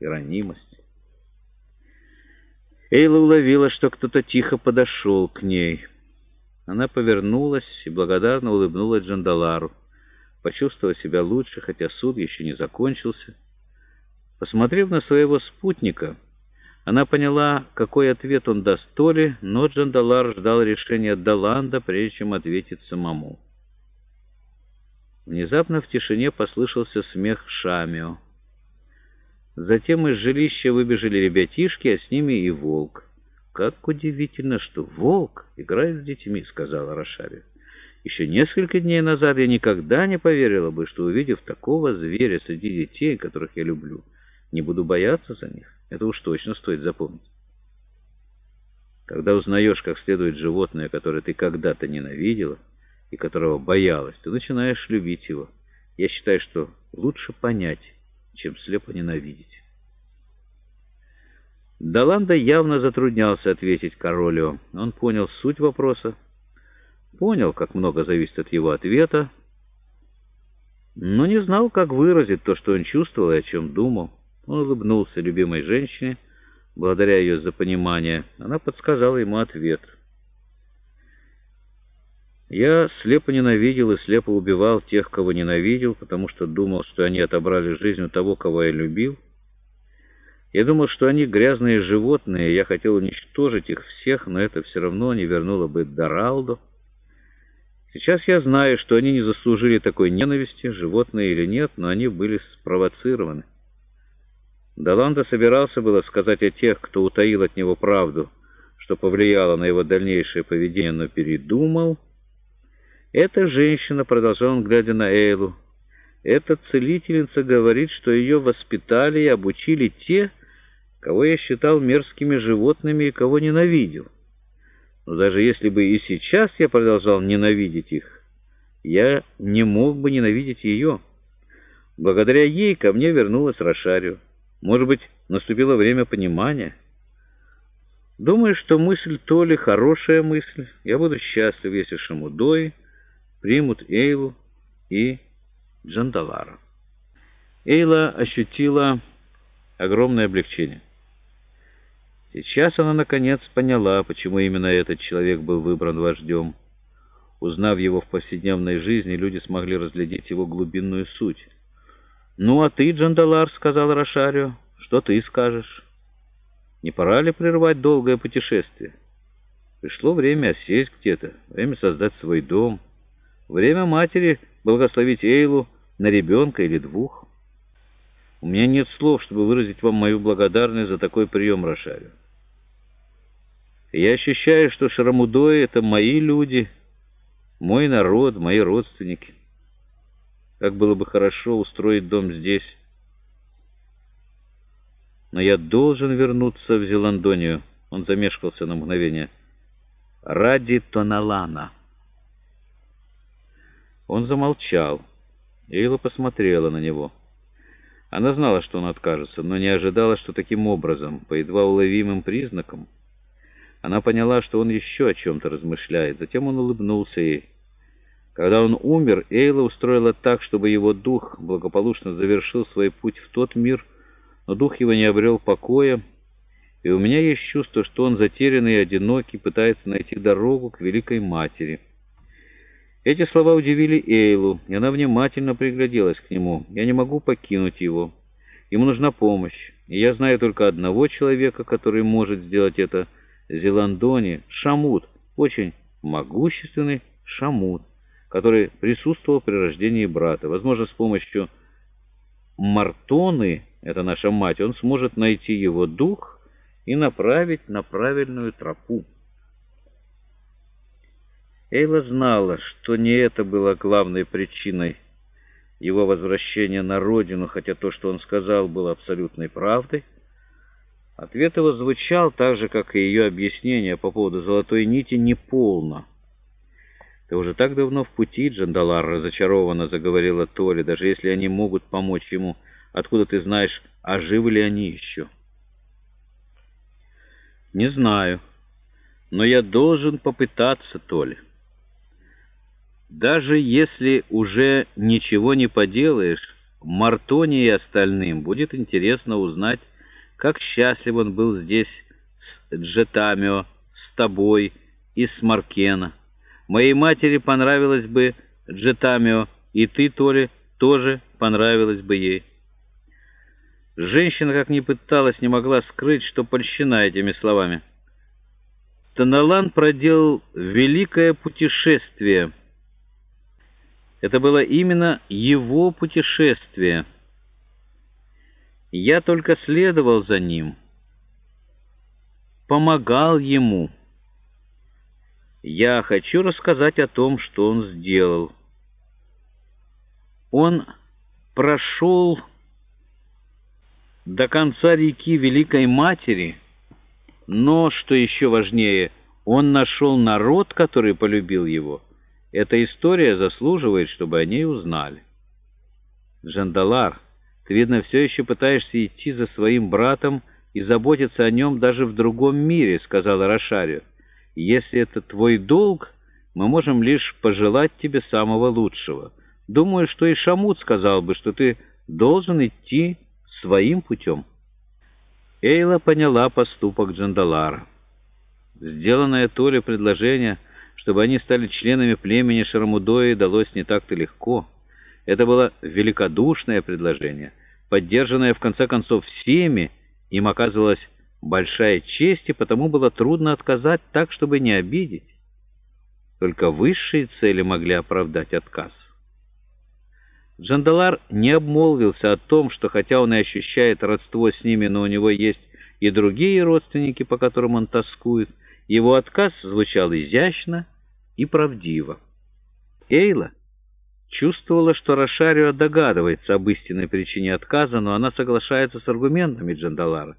и ранимость. Эйла уловила, что кто-то тихо подошел к ней. Она повернулась и благодарно улыбнулась Джандалару. Почувствовала себя лучше, хотя суд еще не закончился. Посмотрев на своего спутника, она поняла, какой ответ он даст Толе, но Джандалар ждал решения Даланда, прежде чем ответить самому. Внезапно в тишине послышался смех Шамио. Затем из жилища выбежали ребятишки, а с ними и волк. «Как удивительно, что волк играет с детьми», — сказала Рошари. «Еще несколько дней назад я никогда не поверила бы, что, увидев такого зверя среди детей, которых я люблю, не буду бояться за них. Это уж точно стоит запомнить». Когда узнаешь как следует животное, которое ты когда-то ненавидела и которого боялась, ты начинаешь любить его. Я считаю, что лучше понять, чем слепо ненавидеть. Даланда явно затруднялся ответить королю. Он понял суть вопроса, понял, как много зависит от его ответа, но не знал, как выразить то, что он чувствовал и о чем думал. Он улыбнулся любимой женщине, благодаря ее за понимание. Она подсказала ему ответ. «Я слепо ненавидел и слепо убивал тех, кого ненавидел, потому что думал, что они отобрали жизнь у того, кого я любил». Я думал, что они грязные животные, я хотел уничтожить их всех, но это все равно не вернуло бы Доралду. Сейчас я знаю, что они не заслужили такой ненависти, животные или нет, но они были спровоцированы. Даланда собирался было сказать о тех, кто утаил от него правду, что повлияло на его дальнейшее поведение, но передумал. Эта женщина, продолжал он, глядя на Эйлу, эта целительница говорит, что ее воспитали и обучили те, кого я считал мерзкими животными и кого ненавидел. Но даже если бы и сейчас я продолжал ненавидеть их, я не мог бы ненавидеть ее. Благодаря ей ко мне вернулась Рошарио. Может быть, наступило время понимания. Думаю, что мысль Толи хорошая мысль. Я буду счастлив, если Шамудои примут Эйлу и Джандалара. Эйла ощутила огромное облегчение. Сейчас она наконец поняла, почему именно этот человек был выбран вождем. Узнав его в повседневной жизни, люди смогли разглядеть его глубинную суть. «Ну, а ты, Джандалар, — сказал Рошарио, — что ты скажешь? Не пора ли прервать долгое путешествие? Пришло время осесть где-то, время создать свой дом, время матери благословить Эйлу на ребенка или двух. У меня нет слов, чтобы выразить вам мою благодарность за такой прием, Рошарио. Я ощущаю, что Шарамудои — это мои люди, мой народ, мои родственники. Как было бы хорошо устроить дом здесь. Но я должен вернуться в Зеландонию. Он замешкался на мгновение. Ради Тоналана. Он замолчал. Эйла посмотрела на него. Она знала, что он откажется, но не ожидала, что таким образом, по едва уловимым признакам, она поняла, что он еще о чем-то размышляет. Затем он улыбнулся ей. Когда он умер, Эйла устроила так, чтобы его дух благополучно завершил свой путь в тот мир, но дух его не обрел покоя, и у меня есть чувство, что он затерянный и одинокий, пытается найти дорогу к Великой Матери. Эти слова удивили Эйлу, и она внимательно пригляделась к нему. «Я не могу покинуть его. Ему нужна помощь, и я знаю только одного человека, который может сделать это — Зеландоне Шамут, очень могущественный Шамут, который присутствовал при рождении брата. Возможно, с помощью Мартоны, это наша мать, он сможет найти его дух и направить на правильную тропу. Эйла знала, что не это было главной причиной его возвращения на родину, хотя то, что он сказал, было абсолютной правдой. Ответ его звучал так же, как и ее объяснение по поводу золотой нити, неполно. «Ты уже так давно в пути, Джандалар», — разочарованно заговорила Толи, «даже если они могут помочь ему, откуда ты знаешь, а живы ли они еще?» «Не знаю, но я должен попытаться, Толи. Даже если уже ничего не поделаешь, Мартоне и остальным будет интересно узнать, как счастлив он был здесь с Джетамио, с тобой и с Маркена. Моей матери понравилось бы Джетамио, и ты, Толи, тоже понравилось бы ей. Женщина, как ни пыталась, не могла скрыть, что польщена этими словами. Таналан проделал великое путешествие. Это было именно его путешествие. Я только следовал за ним, помогал ему. Я хочу рассказать о том, что он сделал. Он прошел до конца реки Великой Матери, но, что еще важнее, он нашел народ, который полюбил его. Эта история заслуживает, чтобы о ней узнали. Джандалар, ты, видно, все еще пытаешься идти за своим братом и заботиться о нем даже в другом мире, сказала Рошарио. Если это твой долг, мы можем лишь пожелать тебе самого лучшего. Думаю, что и Шамут сказал бы, что ты должен идти своим путем. Эйла поняла поступок Джандалара. Сделанное Толе предложение, чтобы они стали членами племени Шарамудои, далось не так-то легко. Это было великодушное предложение, поддержанное в конце концов всеми, им оказывалась большая честь, и потому было трудно отказать так, чтобы не обидеть. Только высшие цели могли оправдать отказ. Джандалар не обмолвился о том, что хотя он и ощущает родство с ними, но у него есть и другие родственники, по которым он тоскует. Его отказ звучал изящно и правдиво. Эйла чувствовала, что Рошарио догадывается об истинной причине отказа, но она соглашается с аргументами Джандалара.